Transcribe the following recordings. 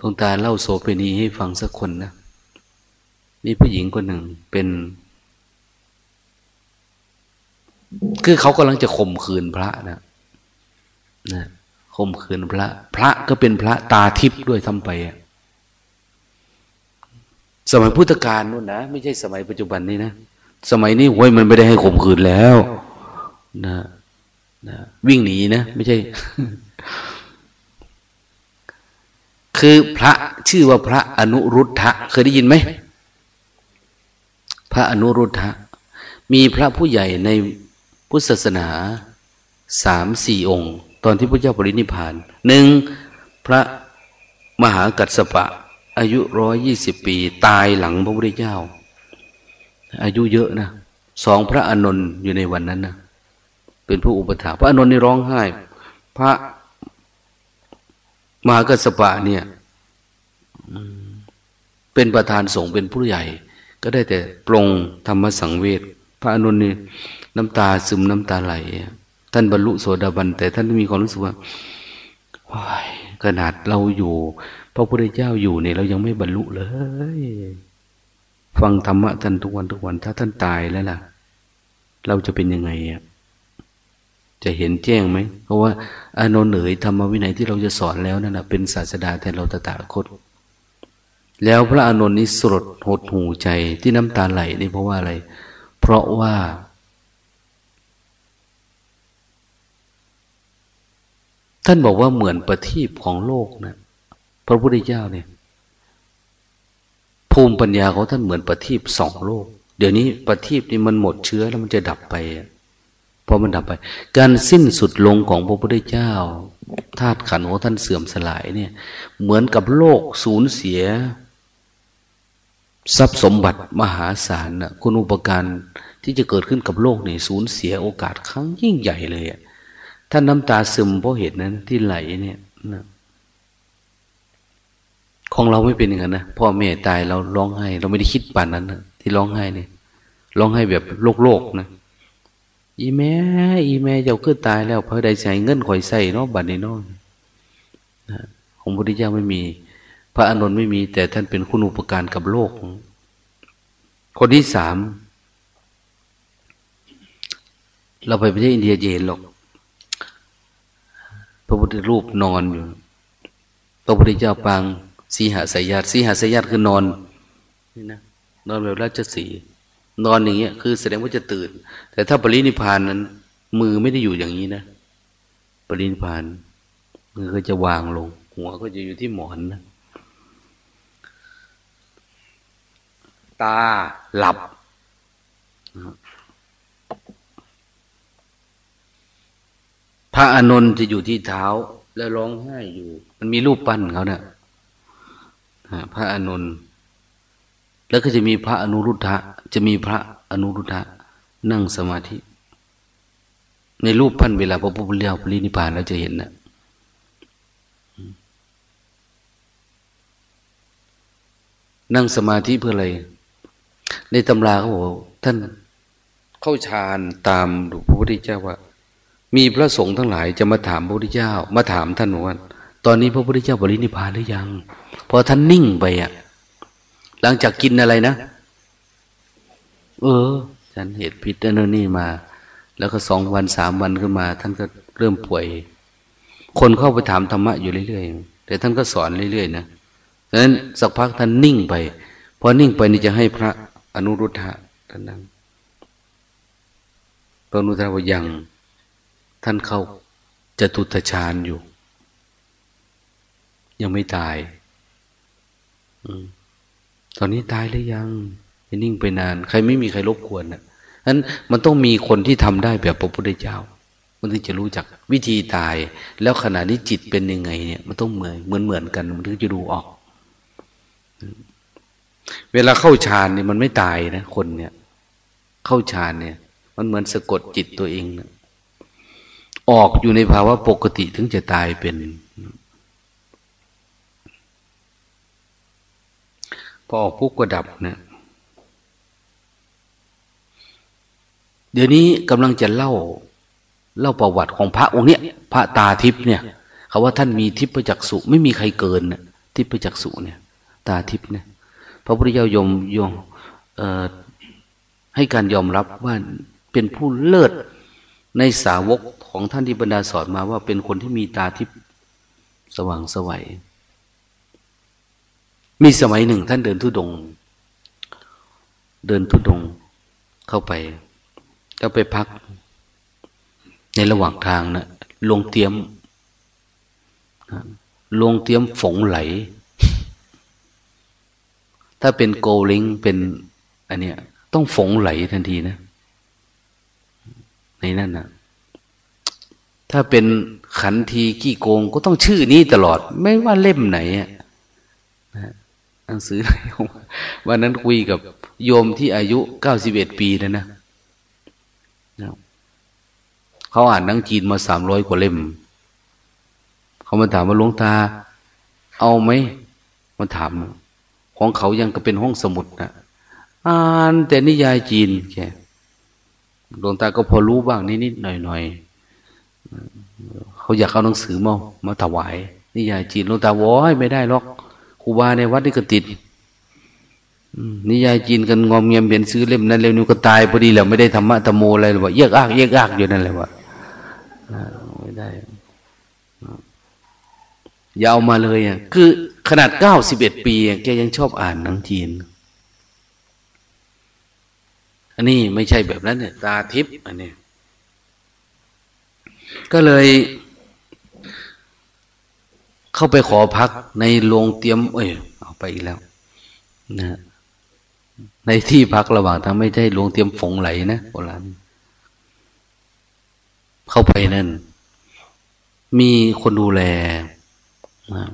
หลงตาเล่าโสเภณีให้ฟังสักคนนะมีผู้หญิงคนหนึ่งเป็น คือเขากำลังจะข่มขืนพระนะนะข่มขืนพระ พระก็เป็นพระตาทิพย์ด้วยทำไปสมัยพุทธกาลนู่นนะไม่ใช่สมัยปัจจุบันนี้นะสมัยนี้โว้ยมันไม่ได้ให้ข่มขืนแล้ว นะนะวิ่งหนีนะ ไม่ใช่ คือพระชื่อว่าพระอนุรุทธะ เคยได้ยินไหม พระอนุรุทธะ มีพระผู้ใหญ่ในพุทธศาสนาสามสี่องค์ ตอนที่พระเจ้าปรินิพานหนึ่งพระมหากัสปะ อายุร้อยยี่สิบปี ตายหลังพระพุทธเจ้า อายุเยอะนะสองพระอนนท์อยู่ในวันนั้นนะเป็นผู้อุปถัมภ์พระอนนท์นี่ร้องไห้ พระมหากัสปะเนี่ย เป็นประธานสงฆ์เป็นผู้ใหญ่ ก็ได้แต่ปรงธรรมสังเวชพระอนุนนี่น้ำตาซึมน้ำตาไหล ท่านบรรลุโสดาบัน แต่ท่านมีความรู้สึกว่าขนาดเราอยู่ พระพุทธเจ้าอยู่เนี่ยเรายังไม่บรรลุเลย ฟังธรรมะท่านทุกวันทุกวัน ถ้าท่านตายแล้วล่ะ เราจะเป็นยังไงอะจะเห็นแจ้งไหม เพราะว่าอานนท์เอ๋ยธรรมวินัยที่เราจะสอนแล้วนั่นแหะเป็นศาสดาแทนเราตถาคต แล้วพระอานนท์นี้สลดหดหูใจที่น้ำตาไหลนี่เพราะว่าอะไร เพราะว่า ท่านบอกว่าเหมือนประทีปของโลกนะพระพุทธเจ้าเนี่ย ภูมิปัญญาของท่านเหมือนประทีปสองโลก เดี๋ยวนี้ประทีปนี่มันหมดเชื้อแล้วมันจะดับไปพอมันดับไป การสิ้นสุดลงของพระพุทธเจ้าธาตุขันธ์ของท่านเสื่อมสลายเนี่ย เหมือนกับโลกสูญเสีย ทรัพย์สมบัติมหาศาลนะคุณอุปการที่จะเกิดขึ้นกับโลกนี่สูญเสียโอกาสครั้งยิ่งใหญ่เลยท่านน้ำตาซึมเพราะเหตุนั้นที่ไหลเนี่ยนะของเราไม่เป็นอย่างนั้นนะพ่อแม่ตายเราร้องไห้ เราไม่ได้คิดป่านนั้นนะที่ร้องไห้เนี่ยร้องไห้แบบโลกโลกนะอีแม่อีแม่เจ้าคือตายแล้วพระใดใส่เงินข่อยใส่เนาะบัตรนี้เนาะของพระพุทธเจ้าไม่มี พระอานนท์ไม่มีแต่ท่านเป็นคุณอุปการกับโลก คนที่สามเราไปประเทศอินเดียเย็นหรอก พระพุทธรูปนอนอยู่ พระพุทธเจ้าปางสีหาสายาตสีหาสายาตคือนอนนี่นะนอนแบบราชสีนอนอย่างเงี้ย คือแสดงว่าจะตื่น แต่ถ้าปรินิพานนั้น มือไม่ได้อยู่อย่างนี้นะ ปรินิพานมือก็จะวางลง หัวก็จะอยู่ที่หมอนนะ ตาหลับ พระอานนท์จะอยู่ที่เท้า แล้วร้องไห้อยู่ มันมีรูปปั้นเขาเนะ่ะพระอานนท์แล้วก็จะมีพระอนุรุทธะ จะมีพระอนุรุทธะ นั่งสมาธิ ในรูปปั้นเวลาพระพุทธเจ้าปรินิพพานเราจะเห็นนะนั่งสมาธิเพื่ออะไร ในตำราเขาบอกท่านเข้าฌานตามพระพุทธเจ้าว่า มีพระสงฆ์ทั้งหลายจะมาถามพระพุทธเจ้า มาถามท่านว่าตอนนี้พระพุทธเจ้าบริณิพานหรือยัง พอท่านนิ่งไปอะ หลังจากกินอะไรนะ เออ ฉันเหตุพิษนั่นนี่มา แล้วก็สองวันสามวันขึ้นมา ท่านก็เริ่มป่วย คนเข้าไปถามธรรมะอยู่เรื่อยๆ แต่ท่านก็สอนเรื่อยๆนะดังนั้นสักพักท่านนิ่งไป พอนิ่งไปนี่จะให้พระ อนุรุทธะท่านนั้นพระอนุรุทธะว่ายังท่านเข้าจะตุตฌานอยู่ ยังไม่ตายตอนนี้ตายหรือยังนิ่งไปนาน ใครไม่มีใครรบกวนนะนั้นมันต้องมีคนที่ทำได้แบบพระพุทธเจ้า มันถึงจะรู้จักวิธีตาย แล้วขณะนี้จิตเป็นยังไง เนี่ย มันต้องเหมือนเหมือนเหมือนกัน มันถึงจะดูออก เวลาเข้าฌานเนี่ยมันไม่ตายนะคนเนี่ย เข้าฌานเนี่ย มันเหมือนสะกดจิตตัวเองนะออกอยู่ในภาวะปกติถึงจะตายเป็น พอออกปุ๊บก็ดับนะเดี๋ยวนี้กำลังจะเล่า เล่าประวัติของพระองค์เนี้ยพระตาทิพย์เนี่ยเขาว่าท่านมีทิพย์ประจักษุไม่มีใครเกินที่ทิพยจักษุเนี่ย ตาทิพย์เนี่ย ระพุทธเจ้ายมยมให้การยอมรับว่าเป็นผู้เลิศในสาวกของท่านที่บรรดาสอนมาว่าเป็นคนที่มีตาทิพสว่างสวัย มีสมัยหนึ่ง ท่านเดินทุดง เดินทุดงเข้าไปก็ไปพัก ในระหว่างทางนะลงเตียมลงเตียมฝงไหล ถ้าเป็นโกลิงเป็นอันเนี้ย ต้องฝงไหลทันทีนะ ในนั่นนะถ้าเป็นขันทีขี้โกงก็ต้องชื่อนี้ตลอด ไม่ว่าเล่มไหนอะหนังสือไหนวันนั้นคุยกับโยมที่อายุเก้าสิบเอ็ดปีแล้วนะเขาอ่านหนังจีนมาสามร้อยกว่าเล่ม เขามาถามว่าหลวงตา เอาไหมมาถาม ของเขายังก็เป็นห้องสมุดนะอ่านแต่นิยายจีนแค่หลวงตาก็พอรู้บ้างนิดๆหน่อยๆเขาอยากเอาหนังสือมามาถวาย นิยายจีนหลวงตาว้อยไม่ได้หรอกครูบาในวัดนี่ก็ติดนิยายจีนกันงอมเงียมเปลียนซื้อเล่มนั้นเล่มนี้ก็ตายพอดีแหละไม่ได้ธรรมะธรรมโมอะไรหรอกเยกอักเยกอักอยู่นั่นแหละวะไม่ได้ยาวมาเลยอะ คือ ขนาดเก้าสิบเอ็ดปีแกยังชอบอ่านหนังจีน อันนี้ไม่ใช่แบบนั้นเนี่ย ตาทิพย์อันนี้ก็เลยเข้าไปขอพักในโรงเตรียม เอ้ยเอาไปอีกแล้วนะในที่พักระหว่างทางไม่ใช่โรงเตรียมฝงไหลนะโบราณเข้าไปนั่น มีคนดูแลนะ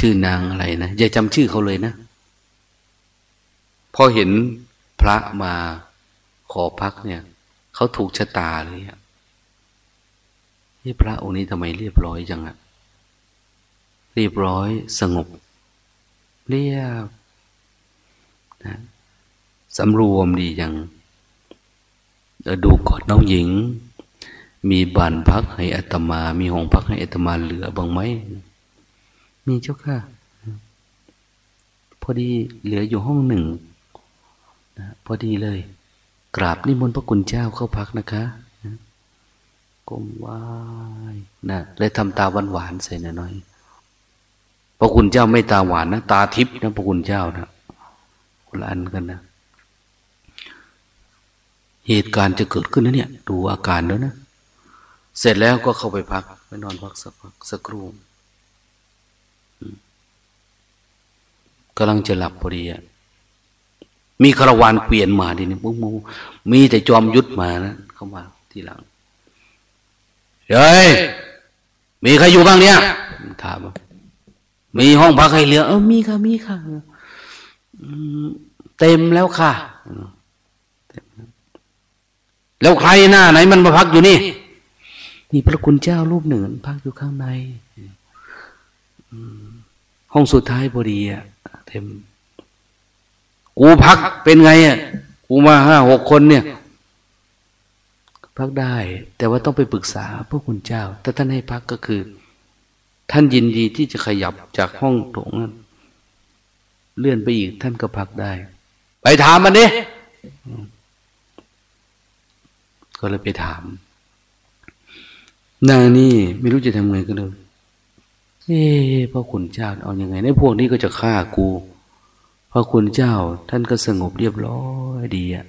ชื่อนางอะไรนะอย่าจำชื่อเขาเลยนะพอเห็นพระมาขอพักเนี่ยเขาถูกชะตาเลยอะนี่พระองค์นี้ทำไมเรียบร้อยจังอะเรียบร้อยสงบ เรียบนะสำรวมดีจังดูกอนน้องหญิง มีบ้านพักให้อัตมา มีห้องพักให้อัตมาเหลือบ้างไหม มีเจ้าค่ะ พอดีเหลืออยู่ห้องหนึ่งนะพอดีเลย กราบนิมนต์พระคุณเจ้าเข้าพักนะคะก้มไหว้นะเลยทำตาหวานหวานใส่หน่อยพระคุณเจ้าไม่ตาหวานนะตาทิพย์นะพระคุณเจ้านะคนละอันกันนะเหตุการณ์จะเกิดขึ้นนะเนี่ย ดูอาการแล้วนะ เสร็จแล้วก็เข้าไปพักไปนอนพักสักพักสักครู่ กำลังจะหลับพอดีอะมีคารวานเปลี่ยนมาดิเนี่ยมุ้งมูมีแต่จอมยุทธมานะเข้ามาทีหลังเฮ้ยมีใครอยู่บ้างเนี่ยถามมีห้องพักให้เหลือ เออมีค่ะมีค่ะเต็มแล้วค่ะแล้วใครหน้าไหนมันมาพักอยู่นี่นี่พระคุณเจ้ารูปหนึ่งพักอยู่ข้างในห้องสุดท้ายพอดีอะ เต็ม กูพักเป็นไงอะกูมาห้าหกคนเนี่ย พักได้ แต่ว่าต้องไปปรึกษาพระคุณเจ้าถ้าท่านให้พักก็คือ ท่านยินดีที่จะขยับจากห้องโถงนั้นเลื่อนไปอีกท่านก็พักได้ ไปถามมันดิก็เลยไปถาม นางนี่ไม่รู้จะทำไงก็เลย เอ๊พระคุณเจ้าเอาอยัางไงในพวกนี้ก็จะฆ่ากูพระคุณเจ้าท่านก็สงบเรียบร้อยดีอะ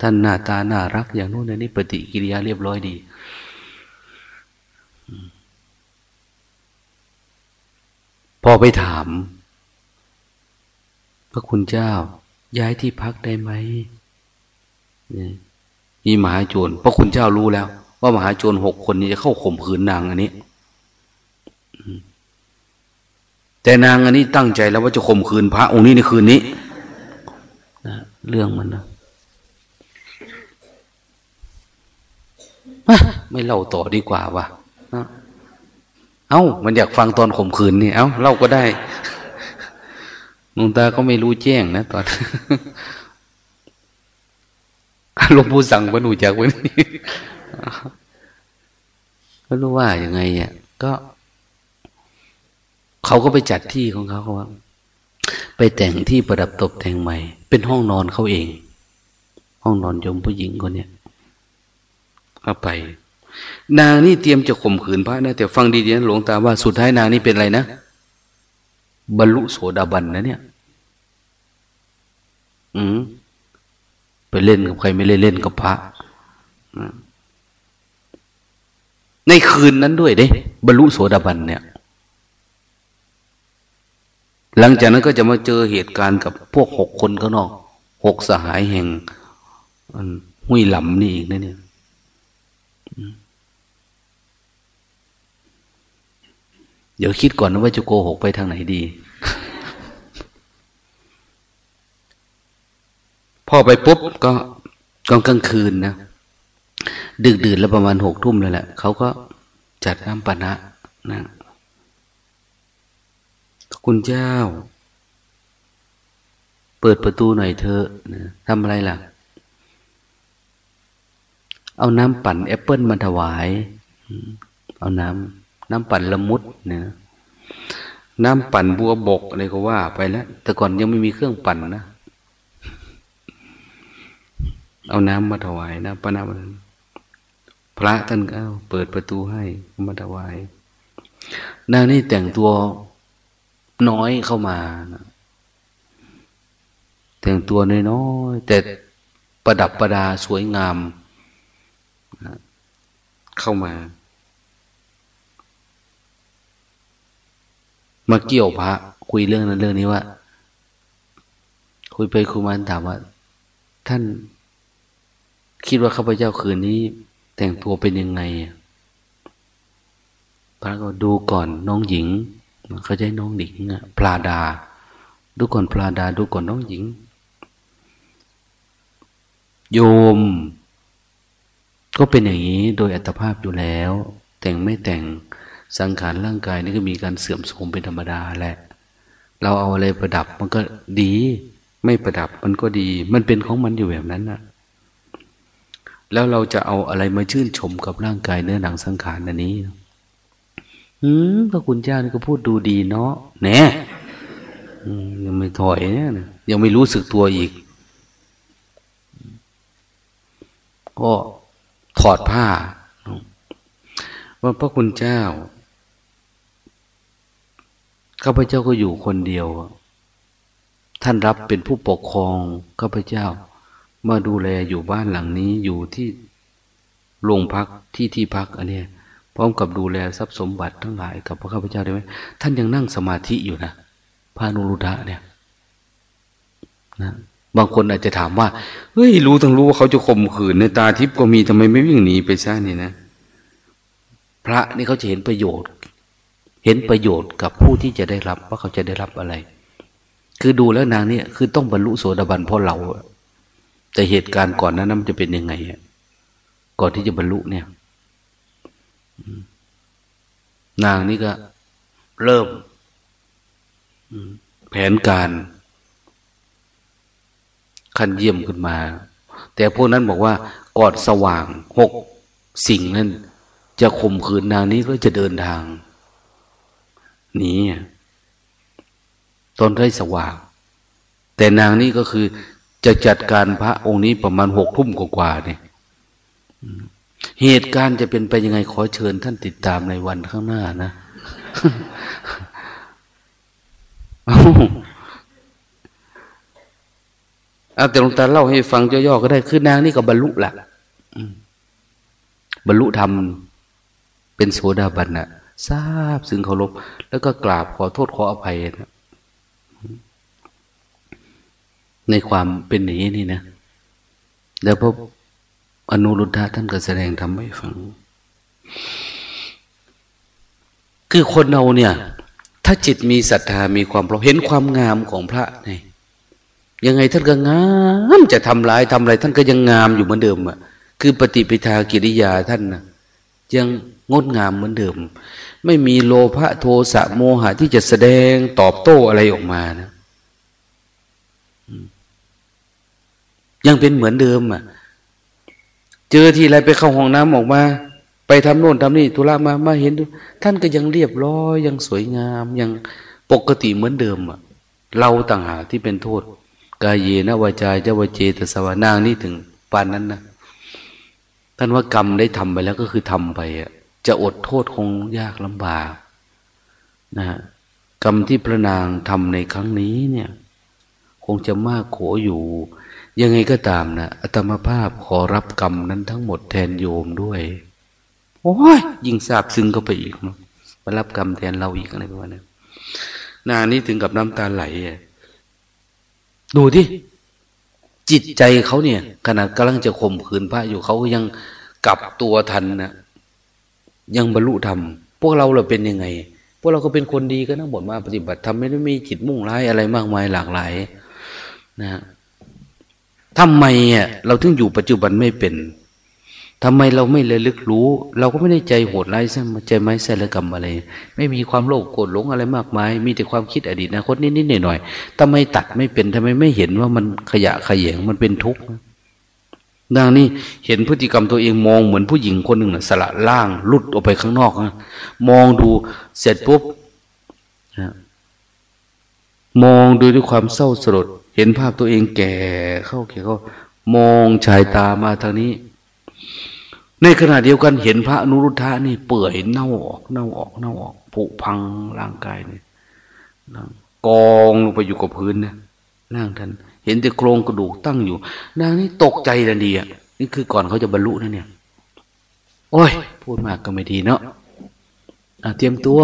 ท่านหน้าตาน่ารักอย่างโน้นอย่างนี้ปฏิกิริยาเรียบร้อยดี พอไปถาม พระคุณเจ้า ย้ายที่พักได้ไหมมีมหาโจรพระคุณเจ้ารู้แล้ว ว่ามหาโจรหกคนนี้จะเข้าข่มขืนนางอันนี้ แต่นางอันนี้ตั้งใจแล้วว่าจะข่มขืนพระองค์นี้ในคืนนี้นะเรื่องมันนะไม่เล่าต่อดีกว่าวะเอ้า มันอยากฟังตอนข่มขืนนี่ เอ้าเล่าก็ได้หลวงตาก็ไม่รู้แจ้งนะตอนหลวงปู่สั่งมาดูจากวันนี้ก็รู้ว่าอย่างไงอะก็ เขาก็ไปจัดที่ของเขาเขาว่าไปแต่งที่ประดับตกแต่งใหม่ เป็นห้องนอนเขาเอง ห้องนอนยมผู้หญิงคนเนี้ยก็ไป นางนี่เตรียมจะข่มขืนพระนะแต่ฟังดีๆนะหลวงตาว่าสุดท้ายนางนี่เป็นอะไรนะบรรลุโสดาบันนะเนี่ย อืมไปเล่นกับใครไม่เล่นเล่นกับพระในคืนนั้นด้วยเด้ บรรลุโสดาบันเนี่ย หลังจากนั้นก็จะมาเจอเหตุการณ์กับพวกหกคนข้างนอกหกสหายแห่งหุยหลำนี่อีกนะเนี่ยเดี๋ยวคิดก่อนนะว่าจะโกหกไปทางไหนดี พอไปปุ๊บก็กองกลางคืนนะ ดึกดื่นแล้วประมาณหกทุ่มเลยแหละเขาก็จัดน้ำปนะนะ คุณเจ้า เปิดประตูหน่อยเถอะนะทำอะไรล่ะ เอาน้ำปั่นแอปเปิลมาถวาย เอาน้ำน้ำปั่นละมุดเนี่ยน้ำปั่นบัวบกอะไรก็ว่าไปแล้ว แต่ก่อนยังไม่มีเครื่องปั่นนะ เอาน้ำมาถวายนะพระนามพระท่านก็เปิดประตูให้มาถวายนางนี่แต่งตัว น้อยเข้ามา แต่งตัวน้อยๆแต่ประดับประดาสวยงาม เข้ามา มาเกี่ยวพระ คุยเรื่องนั้นเรื่องนี้ว่า คุยไปคุยมาถามว่า ท่านคิดว่าข้าพเจ้าคืนนี้ แต่งตัวเป็นยังไงพระก็ดูก่อนน้องหญิง เขาใช้น้องหญิงอะปลาดา ดูก่อนปลาดา ดูก่อนน้องหญิง โยม ก็เป็นอย่างนี้โดยอัตภาพอยู่แล้ว แต่งไม่แต่งสังขารร่างกายนี่ก็มีการเสื่อมโทรมเป็นธรรมดาแหละ เราเอาอะไรประดับมันก็ดี ไม่ประดับมันก็ดี มันเป็นของมันอยู่แบบนั้นนะแล้วเราจะเอาอะไรมาชื่นชมกับร่างกายเนื้อหนังสังขารอันนี้ อืมพระคุณเจ้านี่ก็พูดดูดีเนาะแน่ยังไม่ถอยเนี่ยยังไม่รู้สึกตัวอีก ก็ถอดผ้า ว่าพระคุณเจ้าข้าพเจ้าก็อยู่คนเดียว ท่านรับเป็นผู้ปกครองข้าพเจ้า มาดูแลอยู่บ้านหลังนี้อยู่ที่โรงพักที่ที่พักอันเนี้ย พร้อมกับดูแลทรัพย์สมบัติทั้งหลายกับพระข้าพเจ้าได้ไหมท่านยังนั่งสมาธิอยู่นะพานุรุดะเนี่ยนะบางคนอาจจะถามว่า เฮ้ย รู้ทั้งรู้ว่าเขาจะข่มขืนในตาทิพย์ก็มีทำไมไม่วิ่งหนีไปซะนี่นะ พระนี่เขาจะเห็นประโยชน์ เห็นประโยชน์กับผู้ที่จะได้รับว่าเขาจะได้รับอะไร คือดูแล้วนางเนี่ยคือต้องบรรลุโสดาบันเพราะเราแต่เหตุการณ์ก่อนนั้นมันจะเป็นยังไงก่อนที่จะบรรลุเนี่ย นางนี่ก็เริ่มแผนการขั้นเยี่ยมขึ้นมา แต่พวกนั้นบอกว่ากอดสว่างหกสิ่งนั้นจะข่มขืนนางนี้ก็จะเดินทางหนีตอนได้สว่าง แต่นางนี้ก็คือจะจัดการพระองค์นี้ประมาณหกทุ่มกว่าเนี่ย เหตุการณ์จะเป็นไปยังไงขอเชิญท่านติดตามในวันข้างหน้านะเอาแต่หลวงตาเล่าให้ฟังย่อๆก็ได้คือนางนี่ก็บรรลุละบรรลุธรรมเป็นโสดาบันนะทราบซึ่งเคารพแล้วก็กราบขอโทษขออภัยนะในความเป็นอย่างนี้นี่นะแล้วพระ อนุรุทธะท่านก็แสดงทำให้ฟัง คือคนเราเนี่ย ถ้าจิตมีศรัทธามีความเราเห็นความงามของพระนี่ยังไงท่านก็งามจะทำร้ายทำอะไร ท่านก็ยังงามอยู่เหมือนเดิมอะคือปฏิปทากิริยาท่านนะยังงดงามเหมือนเดิม ไม่มีโลภะโทสะโมหะที่จะแสดงตอบโต้อะไรออกมานะยังเป็นเหมือนเดิมอะ เจอที่ไรไปเข้าห้องน้ำออกมา ไปทำโน่นทำนี่ธุระมามาเห็นดูท่านก็ยังเรียบร้อยยังสวยงามยังปกติเหมือนเดิมอะเราต่างหากที่เป็นโทษ กายเยนะวาจาจะวเจตสวานางนี่ถึงปานนั้นนะท่านว่ากรรมได้ทำไปแล้วก็คือทำไปอะจะอดโทษคงยากลำบากนะฮะกรรมที่พระนางทำในครั้งนี้เนี่ย คงจะมากโขอยู่ ยังไงก็ตามนะอัตมภาพขอรับกรรมนั้นทั้งหมดแทนโยมด้วย โอ้ยยิ่งซาบซึ้งเข้าไปอีกเนาะมารับกรรมแทนเราอีกอะไรประมาณนี้นานี้ถึงกับน้ำตาไหลดูที่จิตใจเขาเนี่ยขนาดกำลังจะข่มขืนพระอยู่เขาก็ยังกลับตัวทันนะยังบรรลุธรรมพวกเราเราเป็นยังไง พวกเราก็เป็นคนดีก็นั่งบทมาปฏิบัติทำไม่ได้มีจิตมุ่งร้ายอะไรมากมายหลากหลาย นะ ทำไมอะเราถึงอยู่ปัจจุบันไม่เป็นทำไมเราไม่เลยลึกรู้ เราก็ไม่ได้ใจโหดร้ายใช่ไหมใจไม้ใส่ละกรรมอะไร ไม่มีความโลภโกรธหลงอะไรมากมาย มีแต่ความคิดอดีตอนาคตนิดๆหน่อยๆทำไมตัดไม่เป็นทำไมไม่เห็นว่ามันขยะขยงมันเป็นทุกข์ดังนี้เห็นพฤติกรรมตัวเองมองเหมือนผู้หญิงคนหนึ่งนะสละล่างลุดออกไปข้างนอกนะมองดูเสร็จปุ๊บมองดูด้วยความเศร้าสลด เห็นภาพตัวเองแก่เข้าแก่เข้ามองชายตามาทางนี้ ในขณะเดียวกันเห็นพระนุรุทธะนี่เปื่อยเน่าออกเน่าออกเน่าออกผุพังร่างกายนี่กองลงไปอยู่กับพื้นนี่ยร่งท่านเห็นแต่โครงกระดูกตั้งอยู่ นางนี่ตกใจทันทีอะนี่คือก่อนเขาจะบรรลุนะเนี่ย โอ้ย พูดมากก็ไม่ดีเนาะเตรียมตัว